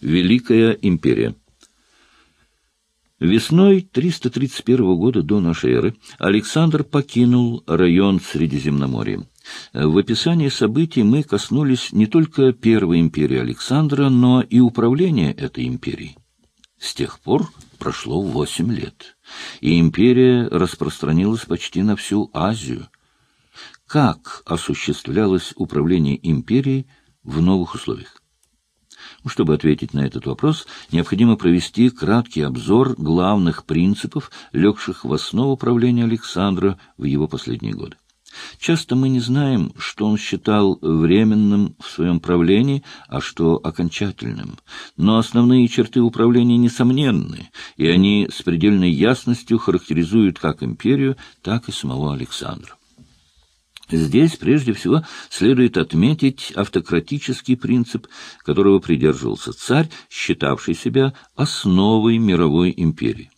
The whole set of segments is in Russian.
Великая империя. Весной 331 года до нашей эры Александр покинул район Средиземноморья. В описании событий мы коснулись не только Первой империи Александра, но и управления этой империей. С тех пор прошло восемь лет, и империя распространилась почти на всю Азию. Как осуществлялось управление империей в новых условиях? Чтобы ответить на этот вопрос, необходимо провести краткий обзор главных принципов, легших в основу правления Александра в его последние годы. Часто мы не знаем, что он считал временным в своем правлении, а что окончательным. Но основные черты управления несомненны, и они с предельной ясностью характеризуют как империю, так и самого Александра. Здесь прежде всего следует отметить автократический принцип, которого придерживался царь, считавший себя основой мировой империи.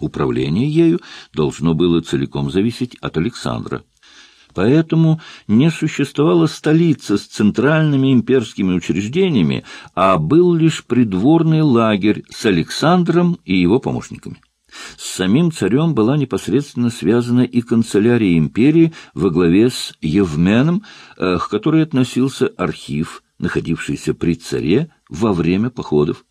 Управление ею должно было целиком зависеть от Александра. Поэтому не существовала столица с центральными имперскими учреждениями, а был лишь придворный лагерь с Александром и его помощниками. С самим царем была непосредственно связана и канцелярия империи во главе с Евменом, э, к которой относился архив, находившийся при царе во время походов.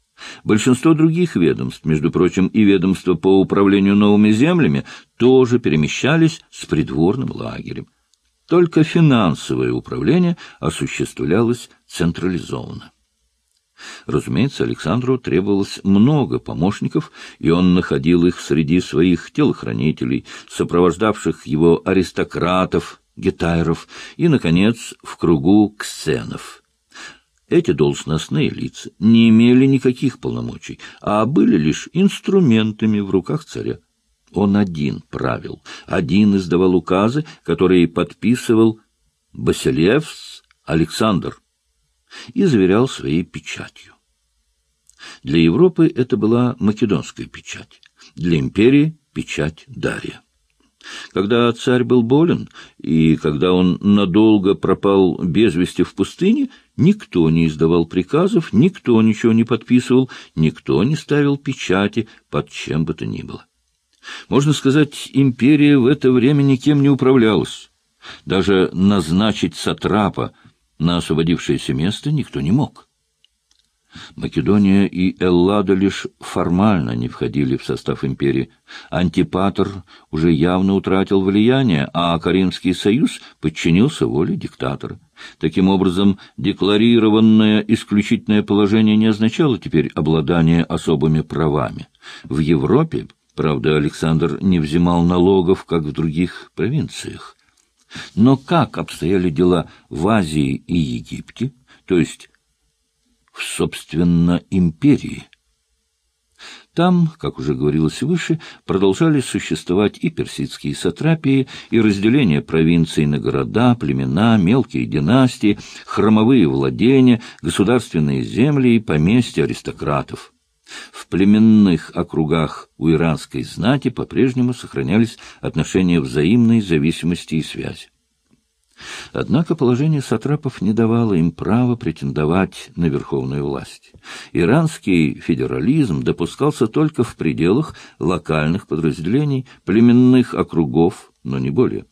Большинство других ведомств, между прочим, и ведомства по управлению новыми землями, тоже перемещались с придворным лагерем. Только финансовое управление осуществлялось централизованно. Разумеется, Александру требовалось много помощников, и он находил их среди своих телохранителей, сопровождавших его аристократов, гетайров и, наконец, в кругу ксенов. Эти должностные лица не имели никаких полномочий, а были лишь инструментами в руках царя. Он один правил, один издавал указы, которые подписывал Басилевс Александр и заверял своей печатью. Для Европы это была македонская печать, для империи — печать Дария. Когда царь был болен, и когда он надолго пропал без вести в пустыне, никто не издавал приказов, никто ничего не подписывал, никто не ставил печати под чем бы то ни было. Можно сказать, империя в это время никем не управлялась. Даже назначить сатрапа — на освободившееся место никто не мог. Македония и Эллада лишь формально не входили в состав империи. Антипатр уже явно утратил влияние, а Каримский союз подчинился воле диктатора. Таким образом, декларированное исключительное положение не означало теперь обладание особыми правами. В Европе, правда, Александр не взимал налогов, как в других провинциях. Но как обстояли дела в Азии и Египте, то есть в, собственно, империи? Там, как уже говорилось выше, продолжали существовать и персидские сатрапии, и разделение провинций на города, племена, мелкие династии, хромовые владения, государственные земли и поместья аристократов. В племенных округах у иранской знати по-прежнему сохранялись отношения взаимной зависимости и связи. Однако положение сатрапов не давало им права претендовать на верховную власть. Иранский федерализм допускался только в пределах локальных подразделений, племенных округов, но не более.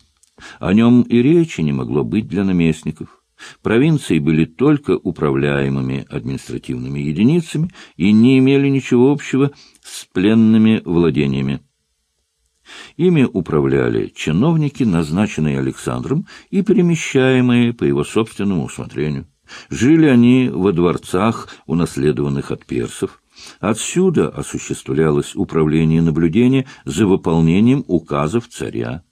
О нем и речи не могло быть для наместников. Провинции были только управляемыми административными единицами и не имели ничего общего с пленными владениями. Ими управляли чиновники, назначенные Александром и перемещаемые по его собственному усмотрению. Жили они во дворцах, унаследованных от персов. Отсюда осуществлялось управление наблюдения за выполнением указов царя.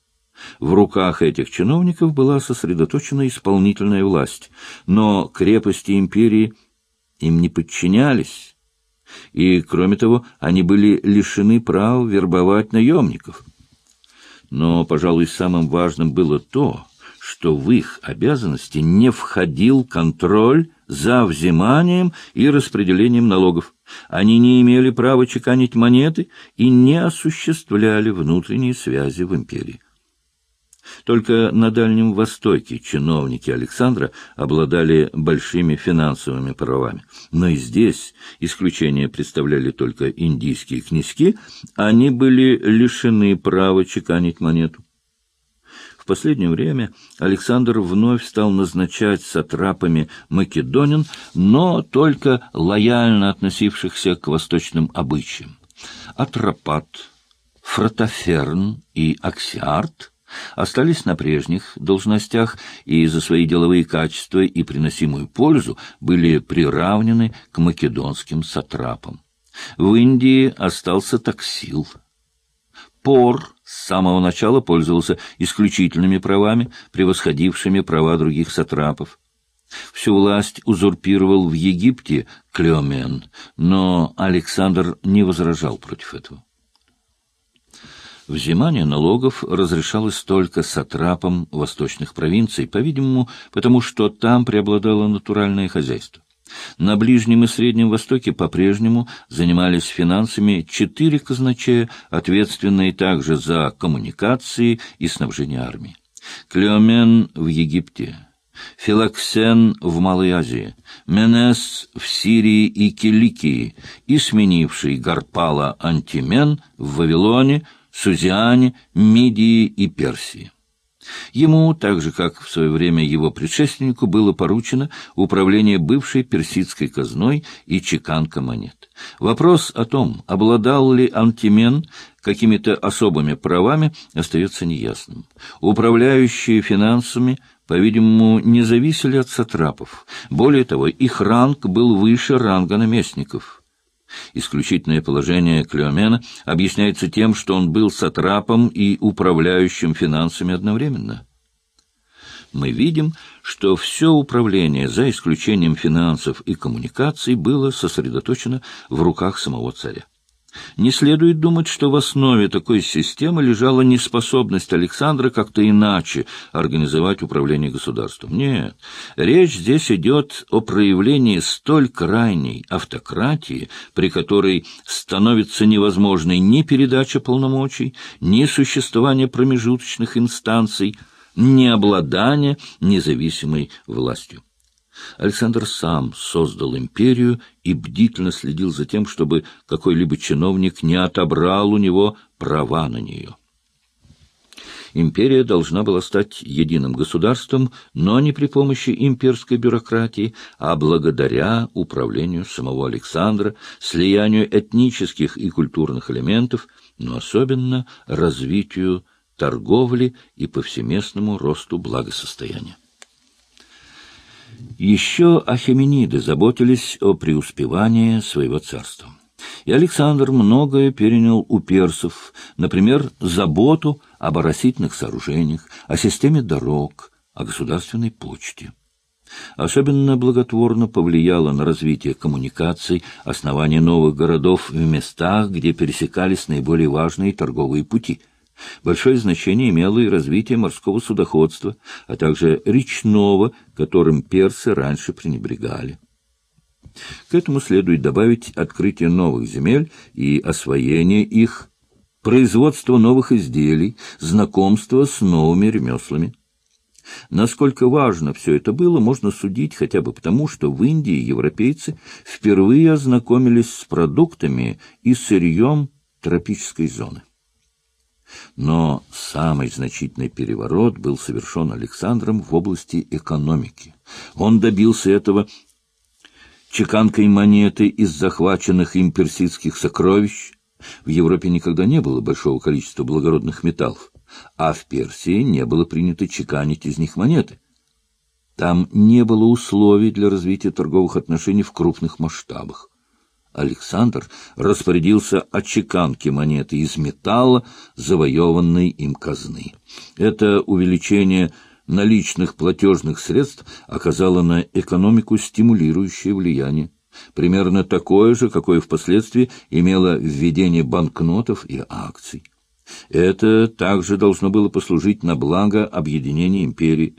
В руках этих чиновников была сосредоточена исполнительная власть, но крепости империи им не подчинялись, и, кроме того, они были лишены права вербовать наемников. Но, пожалуй, самым важным было то, что в их обязанности не входил контроль за взиманием и распределением налогов. Они не имели права чеканить монеты и не осуществляли внутренние связи в империи. Только на Дальнем Востоке чиновники Александра обладали большими финансовыми правами. Но и здесь исключение представляли только индийские князьки, они были лишены права чеканить монету. В последнее время Александр вновь стал назначать сатрапами македонин, но только лояльно относившихся к восточным обычаям. Атропат, Фротоферн и Аксиарт остались на прежних должностях и за свои деловые качества и приносимую пользу были приравнены к македонским сатрапам. В Индии остался таксил. Пор с самого начала пользовался исключительными правами, превосходившими права других сатрапов. Всю власть узурпировал в Египте Клеомен, но Александр не возражал против этого. Взимание налогов разрешалось только сатрапам восточных провинций, по-видимому, потому что там преобладало натуральное хозяйство. На Ближнем и Среднем Востоке по-прежнему занимались финансами четыре казначея, ответственные также за коммуникации и снабжение армии. Клеомен в Египте, Филоксен в Малой Азии, Менес в Сирии и Киликии и сменивший Гарпала Антимен в Вавилоне – Сузиане, Мидии и Персии. Ему, так же как в свое время его предшественнику, было поручено управление бывшей персидской казной и чеканка монет. Вопрос о том, обладал ли Антимен какими-то особыми правами, остается неясным. Управляющие финансами, по-видимому, не зависели от сатрапов. Более того, их ранг был выше ранга наместников – Исключительное положение Клеомена объясняется тем, что он был сатрапом и управляющим финансами одновременно. Мы видим, что все управление, за исключением финансов и коммуникаций, было сосредоточено в руках самого царя. Не следует думать, что в основе такой системы лежала неспособность Александра как-то иначе организовать управление государством. Нет, речь здесь идет о проявлении столь крайней автократии, при которой становится невозможной ни передача полномочий, ни существование промежуточных инстанций, ни обладание независимой властью. Александр сам создал империю и бдительно следил за тем, чтобы какой-либо чиновник не отобрал у него права на нее. Империя должна была стать единым государством, но не при помощи имперской бюрократии, а благодаря управлению самого Александра, слиянию этнических и культурных элементов, но особенно развитию торговли и повсеместному росту благосостояния. Еще ахемениды заботились о преуспевании своего царства. И Александр многое перенял у персов, например, заботу об оросительных сооружениях, о системе дорог, о государственной почте. Особенно благотворно повлияло на развитие коммуникаций основание новых городов в местах, где пересекались наиболее важные торговые пути – Большое значение имело и развитие морского судоходства, а также речного, которым персы раньше пренебрегали. К этому следует добавить открытие новых земель и освоение их, производство новых изделий, знакомство с новыми ремеслами. Насколько важно все это было, можно судить хотя бы потому, что в Индии европейцы впервые ознакомились с продуктами и сырьем тропической зоны. Но самый значительный переворот был совершен Александром в области экономики. Он добился этого чеканкой монеты из захваченных им персидских сокровищ. В Европе никогда не было большого количества благородных металлов, а в Персии не было принято чеканить из них монеты. Там не было условий для развития торговых отношений в крупных масштабах. Александр распорядился о чеканке монеты из металла, завоеванной им казны. Это увеличение наличных платежных средств оказало на экономику стимулирующее влияние, примерно такое же, какое впоследствии имело введение банкнотов и акций. Это также должно было послужить на благо объединения империи.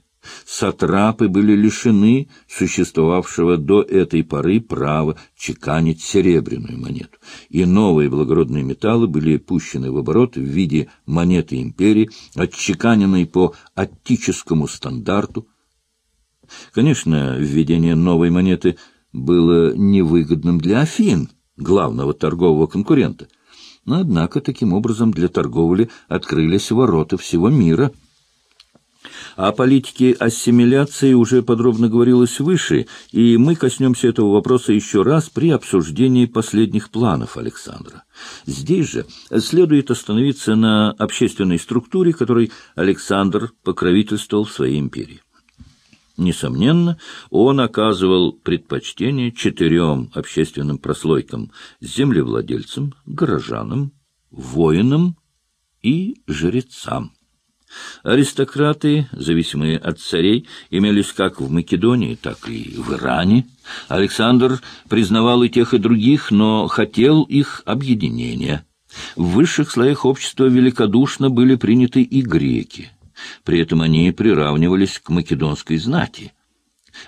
Сатрапы были лишены существовавшего до этой поры права чеканить серебряную монету, и новые благородные металлы были пущены в оборот в виде монеты империи, отчеканенной по аттическому стандарту. Конечно, введение новой монеты было невыгодным для Афин, главного торгового конкурента, но, однако, таким образом для торговли открылись ворота всего мира — о политике ассимиляции уже подробно говорилось выше, и мы коснемся этого вопроса еще раз при обсуждении последних планов Александра. Здесь же следует остановиться на общественной структуре, которой Александр покровительствовал в своей империи. Несомненно, он оказывал предпочтение четырем общественным прослойкам – землевладельцам, горожанам, воинам и жрецам. Аристократы, зависимые от царей, имелись как в Македонии, так и в Иране. Александр признавал и тех, и других, но хотел их объединения. В высших слоях общества великодушно были приняты и греки. При этом они приравнивались к македонской знати.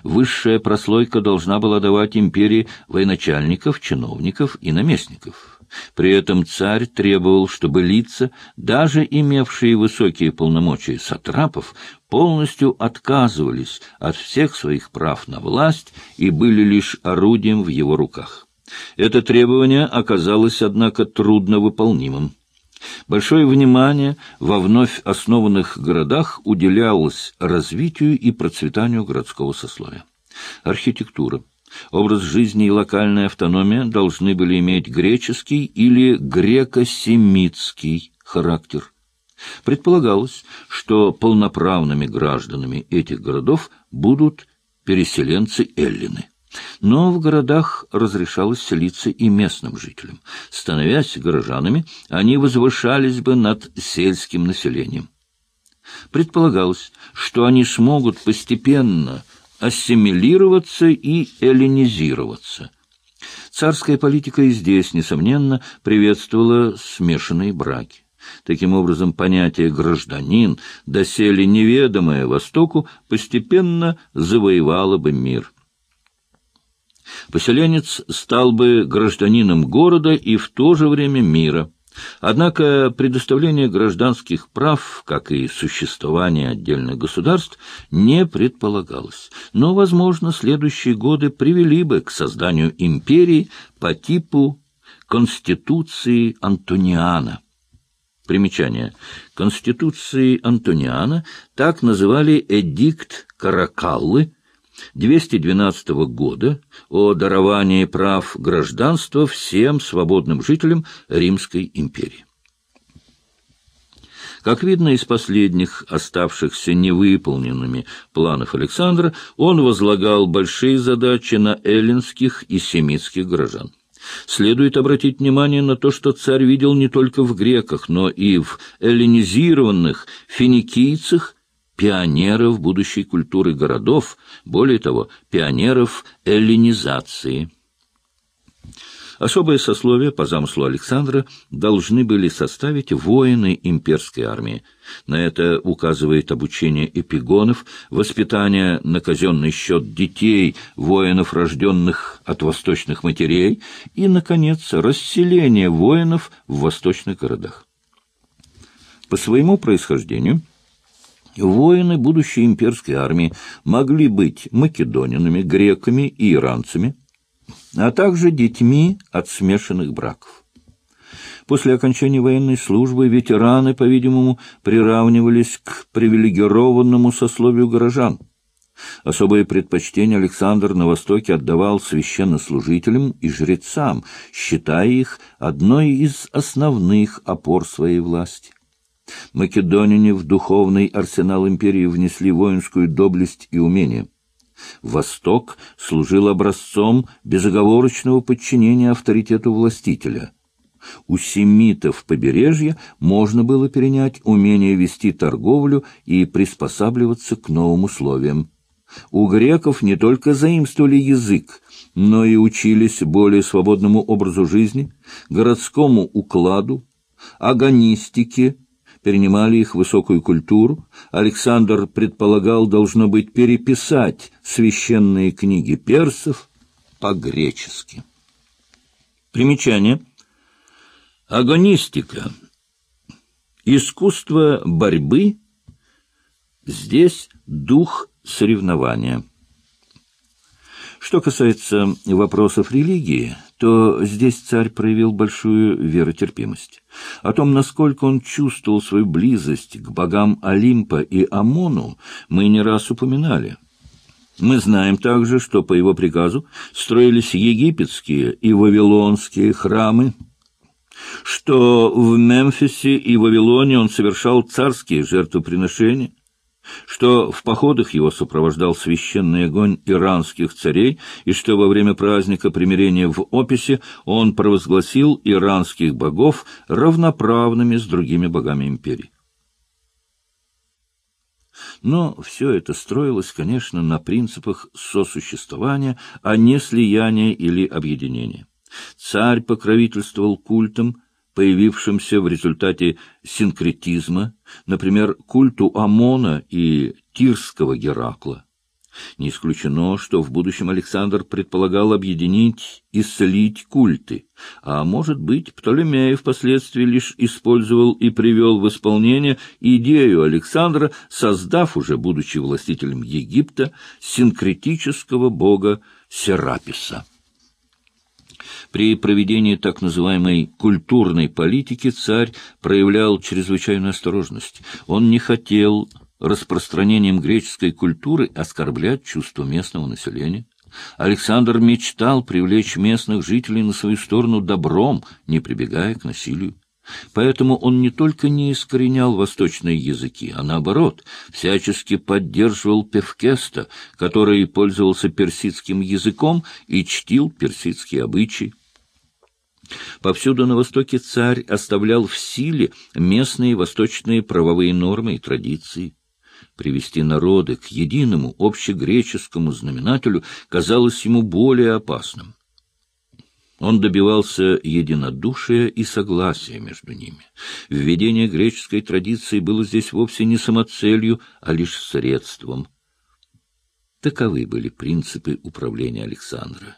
Высшая прослойка должна была давать империи военачальников, чиновников и наместников. При этом царь требовал, чтобы лица, даже имевшие высокие полномочия сатрапов, полностью отказывались от всех своих прав на власть и были лишь орудием в его руках. Это требование оказалось, однако, трудновыполнимым. Большое внимание во вновь основанных городах уделялось развитию и процветанию городского сословия. Архитектура, Образ жизни и локальная автономия должны были иметь греческий или греко-семитский характер. Предполагалось, что полноправными гражданами этих городов будут переселенцы-эллины. Но в городах разрешалось селиться и местным жителям. Становясь горожанами, они возвышались бы над сельским населением. Предполагалось, что они смогут постепенно ассимилироваться и эллинизироваться. Царская политика и здесь, несомненно, приветствовала смешанные браки. Таким образом, понятие «гражданин», доселе неведомое Востоку, постепенно завоевало бы мир. Поселенец стал бы гражданином города и в то же время мира. Однако предоставление гражданских прав, как и существование отдельных государств, не предполагалось. Но, возможно, следующие годы привели бы к созданию империи по типу Конституции Антониана. Примечание. Конституции Антониана так называли эдикт Каракаллы, 212 года о даровании прав гражданства всем свободным жителям Римской империи. Как видно из последних оставшихся невыполненными планов Александра, он возлагал большие задачи на эллинских и семитских горожан. Следует обратить внимание на то, что царь видел не только в греках, но и в эллинизированных финикийцах пионеров будущей культуры городов, более того, пионеров эллинизации. Особое сословие, по замыслу Александра, должны были составить воины имперской армии. На это указывает обучение эпигонов, воспитание на казенный счет детей, воинов, рожденных от восточных матерей, и, наконец, расселение воинов в восточных городах. По своему происхождению – Воины будущей имперской армии могли быть македонинами, греками и иранцами, а также детьми от смешанных браков. После окончания военной службы ветераны, по-видимому, приравнивались к привилегированному сословию горожан. Особое предпочтение Александр на Востоке отдавал священнослужителям и жрецам, считая их одной из основных опор своей власти. Македонине в духовный арсенал империи внесли воинскую доблесть и умение. Восток служил образцом безоговорочного подчинения авторитету властителя. У семитов побережья можно было перенять умение вести торговлю и приспосабливаться к новым условиям. У греков не только заимствовали язык, но и учились более свободному образу жизни, городскому укладу, агонистике, перенимали их высокую культуру. Александр предполагал, должно быть, переписать священные книги персов по-гречески. Примечание. Агонистика. Искусство борьбы. Здесь дух соревнования. Что касается вопросов религии, то здесь царь проявил большую веротерпимость. О том, насколько он чувствовал свою близость к богам Олимпа и Амону, мы не раз упоминали. Мы знаем также, что по его приказу строились египетские и вавилонские храмы, что в Мемфисе и Вавилоне он совершал царские жертвоприношения, что в походах его сопровождал священный огонь иранских царей, и что во время праздника примирения в Описе он провозгласил иранских богов равноправными с другими богами империи. Но все это строилось, конечно, на принципах сосуществования, а не слияния или объединения. Царь покровительствовал культам, появившимся в результате синкретизма, например, культу Амона и Тирского Геракла. Не исключено, что в будущем Александр предполагал объединить и слить культы, а, может быть, Птолемей впоследствии лишь использовал и привел в исполнение идею Александра, создав уже, будучи властителем Египта, синкретического бога Сераписа. При проведении так называемой культурной политики царь проявлял чрезвычайную осторожность. Он не хотел распространением греческой культуры оскорблять чувство местного населения. Александр мечтал привлечь местных жителей на свою сторону добром, не прибегая к насилию. Поэтому он не только не искоренял восточные языки, а наоборот, всячески поддерживал Певкеста, который пользовался персидским языком и чтил персидские обычаи. Повсюду на Востоке царь оставлял в силе местные восточные правовые нормы и традиции. Привести народы к единому общегреческому знаменателю казалось ему более опасным. Он добивался единодушия и согласия между ними. Введение греческой традиции было здесь вовсе не самоцелью, а лишь средством. Таковы были принципы управления Александра.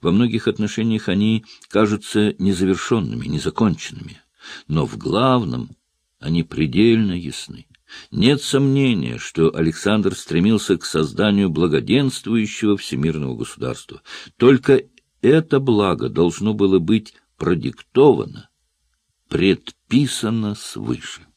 Во многих отношениях они кажутся незавершенными, незаконченными, но в главном они предельно ясны. Нет сомнения, что Александр стремился к созданию благоденствующего всемирного государства. Только это благо должно было быть продиктовано, предписано свыше.